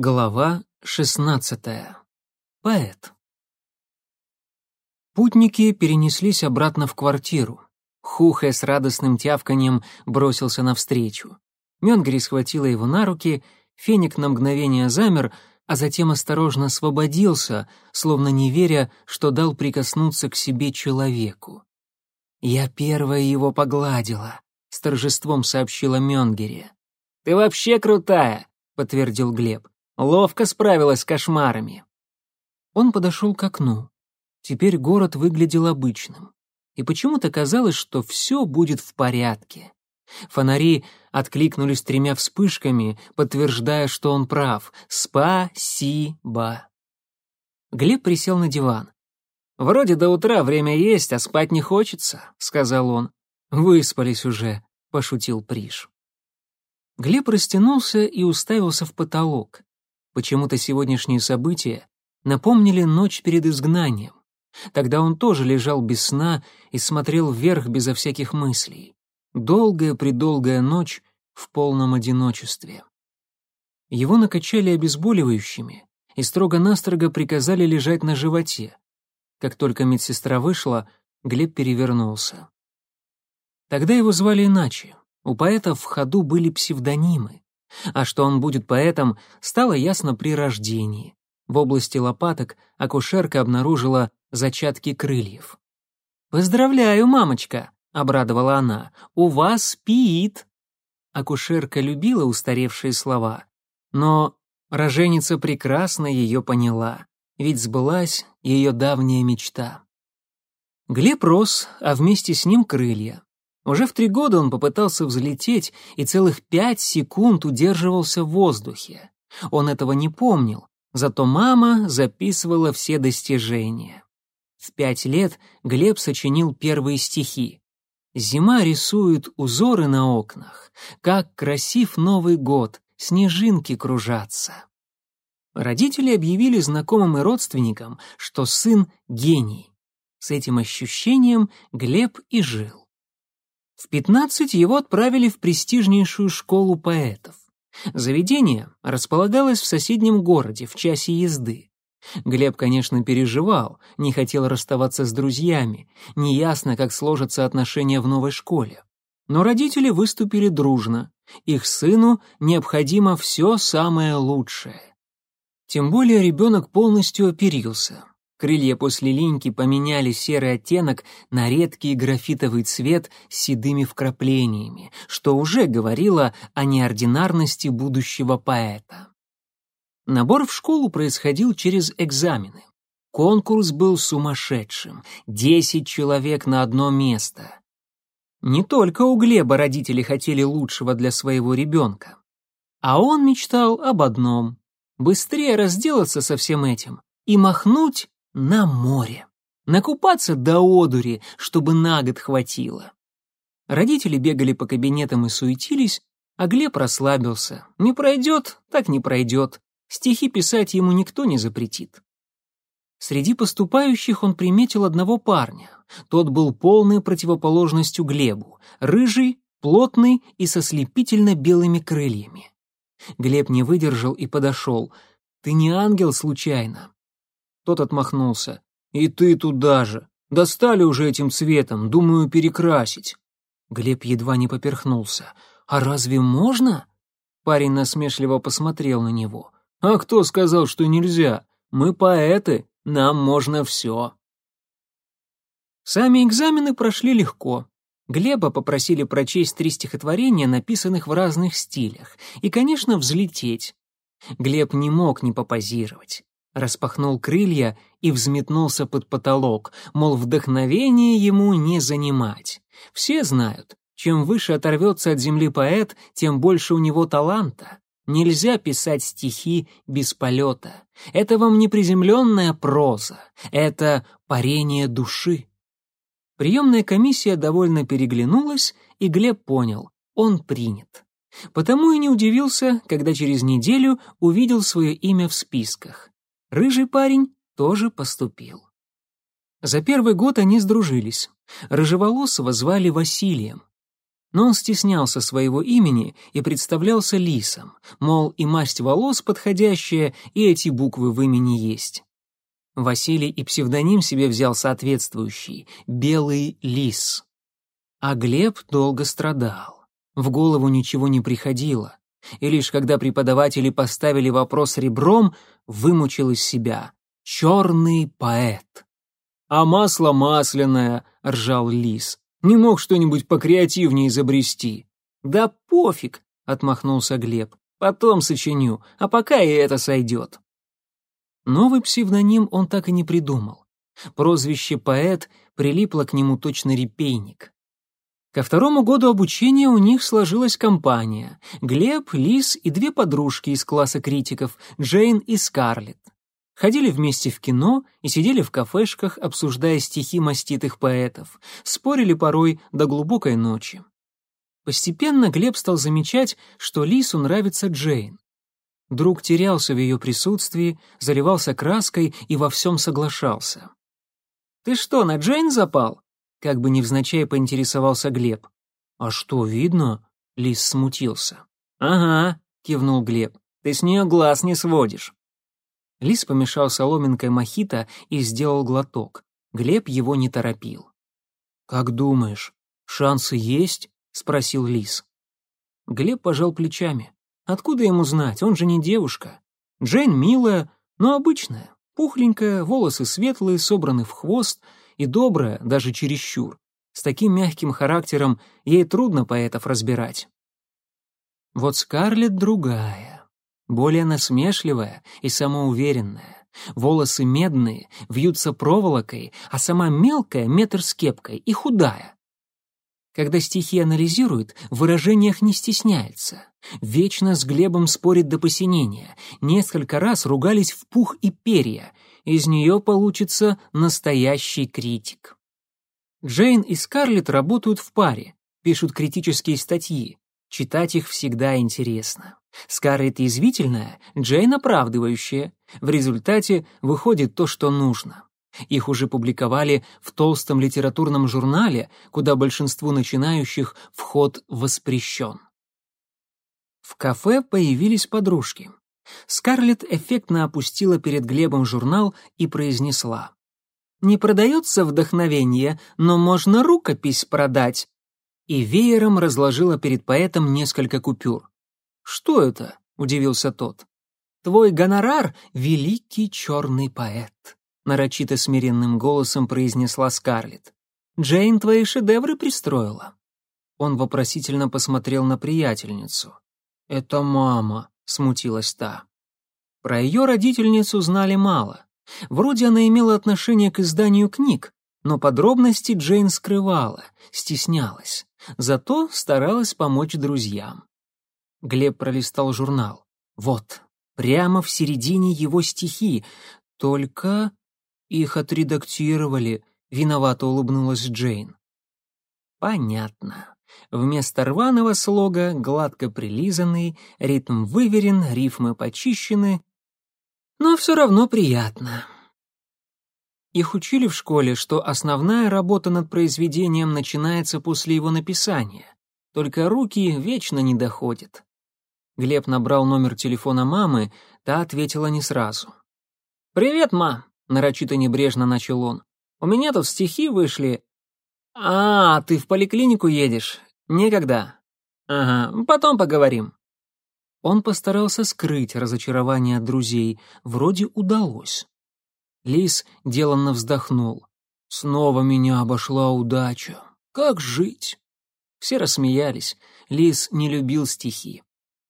Глава шестнадцатая. Поэт. Путники перенеслись обратно в квартиру. Хухе с радостным тявканьем бросился навстречу. Мёнгри схватила его на руки, феник на мгновение замер, а затем осторожно освободился, словно не веря, что дал прикоснуться к себе человеку. «Я первая его погладила», — с торжеством сообщила Мёнгери. «Ты вообще крутая», — подтвердил Глеб. Ловко справилась с кошмарами. Он подошел к окну. Теперь город выглядел обычным. И почему-то казалось, что все будет в порядке. Фонари откликнулись тремя вспышками, подтверждая, что он прав. Спасибо. Глеб присел на диван. «Вроде до утра время есть, а спать не хочется», — сказал он. «Выспались уже», — пошутил Приш. Глеб растянулся и уставился в потолок. Почему-то сегодняшние события напомнили ночь перед изгнанием. Тогда он тоже лежал без сна и смотрел вверх безо всяких мыслей. Долгая-предолгая ночь в полном одиночестве. Его накачали обезболивающими и строго-настрого приказали лежать на животе. Как только медсестра вышла, Глеб перевернулся. Тогда его звали иначе. У поэтов в ходу были псевдонимы. А что он будет поэтом, стало ясно при рождении. В области лопаток акушерка обнаружила зачатки крыльев. «Поздравляю, мамочка!» — обрадовала она. «У вас спит!» Акушерка любила устаревшие слова, но роженица прекрасно ее поняла, ведь сбылась ее давняя мечта. Глеб рос, а вместе с ним крылья. Уже в три года он попытался взлететь и целых пять секунд удерживался в воздухе. Он этого не помнил, зато мама записывала все достижения. В пять лет Глеб сочинил первые стихи. «Зима рисует узоры на окнах, как красив Новый год, снежинки кружатся». Родители объявили знакомым и родственникам, что сын — гений. С этим ощущением Глеб и жил. В 15 его отправили в престижнейшую школу поэтов. Заведение располагалось в соседнем городе, в часе езды. Глеб, конечно, переживал, не хотел расставаться с друзьями, неясно, как сложатся отношения в новой школе. Но родители выступили дружно, их сыну необходимо все самое лучшее. Тем более ребенок полностью оперился, Крылья после линьки поменяли серый оттенок на редкий графитовый цвет с седыми вкраплениями, что уже говорило о неординарности будущего поэта. Набор в школу происходил через экзамены. Конкурс был сумасшедшим. Десять человек на одно место. Не только у Глеба родители хотели лучшего для своего ребенка. А он мечтал об одном — быстрее разделаться со всем этим и махнуть на море. Накупаться до одури, чтобы на год хватило. Родители бегали по кабинетам и суетились, а Глеб расслабился. Не пройдет, так не пройдет. Стихи писать ему никто не запретит. Среди поступающих он приметил одного парня. Тот был полной противоположностью Глебу. Рыжий, плотный и со слепительно белыми крыльями. Глеб не выдержал и подошел. «Ты не ангел случайно?» Тот отмахнулся. «И ты туда же. Достали уже этим цветом, думаю, перекрасить». Глеб едва не поперхнулся. «А разве можно?» Парень насмешливо посмотрел на него. «А кто сказал, что нельзя? Мы поэты, нам можно все». Сами экзамены прошли легко. Глеба попросили прочесть три стихотворения, написанных в разных стилях, и, конечно, взлететь. Глеб не мог не попозировать распахнул крылья и взметнулся под потолок, мол, вдохновение ему не занимать. Все знают, чем выше оторвется от земли поэт, тем больше у него таланта. Нельзя писать стихи без полета. Это вам не приземленная проза, это парение души. Приемная комиссия довольно переглянулась, и Глеб понял, он принят. Потому и не удивился, когда через неделю увидел свое имя в списках. Рыжий парень тоже поступил. За первый год они сдружились. Рыжеволосого звали Василием. но он стеснялся своего имени и представлялся лисом, мол, и масть волос подходящая, и эти буквы в имени есть. Василий и псевдоним себе взял соответствующий — «Белый лис». А Глеб долго страдал. В голову ничего не приходило. И лишь когда преподаватели поставили вопрос ребром, вымучил из себя «Черный поэт». «А масло масляное», — ржал лис. «Не мог что-нибудь покреативнее изобрести». «Да пофиг», — отмахнулся Глеб. «Потом сочиню, а пока и это сойдет». Новый псевдоним он так и не придумал. Прозвище «поэт» прилипло к нему точно репейник. Ко второму году обучения у них сложилась компания — Глеб, Лис и две подружки из класса критиков — Джейн и Скарлетт ходили вместе в кино и сидели в кафешках, обсуждая стихи маститых поэтов, спорили порой до глубокой ночи. Постепенно Глеб стал замечать, что Лису нравится Джейн. Друг терялся в ее присутствии, заливался краской и во всем соглашался. «Ты что, на Джейн запал?» — как бы невзначай поинтересовался Глеб. «А что, видно?» — Лис смутился. «Ага», — кивнул Глеб, — «ты с нее глаз не сводишь». Лис помешал соломинкой мохито и сделал глоток. Глеб его не торопил. «Как думаешь, шансы есть?» — спросил Лис. Глеб пожал плечами. «Откуда ему знать, он же не девушка. Джейн милая, но обычная, пухленькая, волосы светлые, собраны в хвост и добрая, даже чересчур. С таким мягким характером ей трудно поэтов разбирать». Вот Скарлетт другая более насмешливая и самоуверенная. Волосы медные, вьются проволокой, а сама мелкая, метр с кепкой и худая. Когда стихи анализирует, в выражениях не стесняется. Вечно с Глебом спорит до посинения. Несколько раз ругались в пух и перья. Из нее получится настоящий критик. Джейн и Скарлетт работают в паре, пишут критические статьи. Читать их всегда интересно. Скарлетт язвительная, Джейн оправдывающая. В результате выходит то, что нужно. Их уже публиковали в толстом литературном журнале, куда большинству начинающих вход воспрещен. В кафе появились подружки. Скарлетт эффектно опустила перед Глебом журнал и произнесла. «Не продается вдохновение, но можно рукопись продать». И веером разложила перед поэтом несколько купюр. «Что это?» — удивился тот. «Твой гонорар — великий черный поэт», — нарочито смиренным голосом произнесла Скарлетт. «Джейн твои шедевры пристроила». Он вопросительно посмотрел на приятельницу. «Это мама», — смутилась та. Про ее родительницу знали мало. Вроде она имела отношение к изданию книг, но подробности Джейн скрывала, стеснялась. Зато старалась помочь друзьям. Глеб пролистал журнал. Вот, прямо в середине его стихи. Только их отредактировали, виновато улыбнулась Джейн. Понятно. Вместо рваного слога гладко прилизанный, ритм выверен, рифмы почищены, но все равно приятно. Их учили в школе, что основная работа над произведением начинается после его написания, только руки вечно не доходят. Глеб набрал номер телефона мамы, та ответила не сразу. «Привет, ма!» — нарочито небрежно начал он. «У меня тут стихи вышли». «А, ты в поликлинику едешь? Некогда». «Ага, потом поговорим». Он постарался скрыть разочарование от друзей. Вроде удалось. Лис деланно вздохнул. «Снова меня обошла удача. Как жить?» Все рассмеялись. Лис не любил стихи.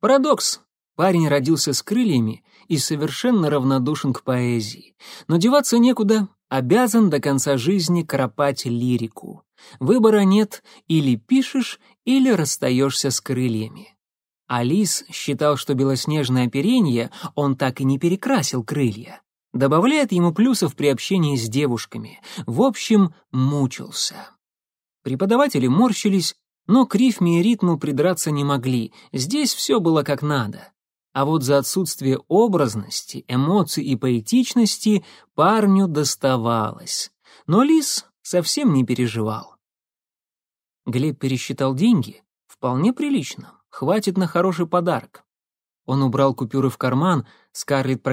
Парадокс. Парень родился с крыльями и совершенно равнодушен к поэзии. Но деваться некуда, обязан до конца жизни кропать лирику. Выбора нет, или пишешь, или расстаешься с крыльями. Алис считал, что белоснежное оперение он так и не перекрасил крылья. Добавляет ему плюсов при общении с девушками. В общем, мучился. Преподаватели морщились, но к рифме и ритму придраться не могли, здесь все было как надо. А вот за отсутствие образности, эмоций и поэтичности парню доставалось. Но Лис совсем не переживал. Глеб пересчитал деньги, Вполне прилично. Хватит на хороший подарок. Он убрал купюры в карман, Скарлетт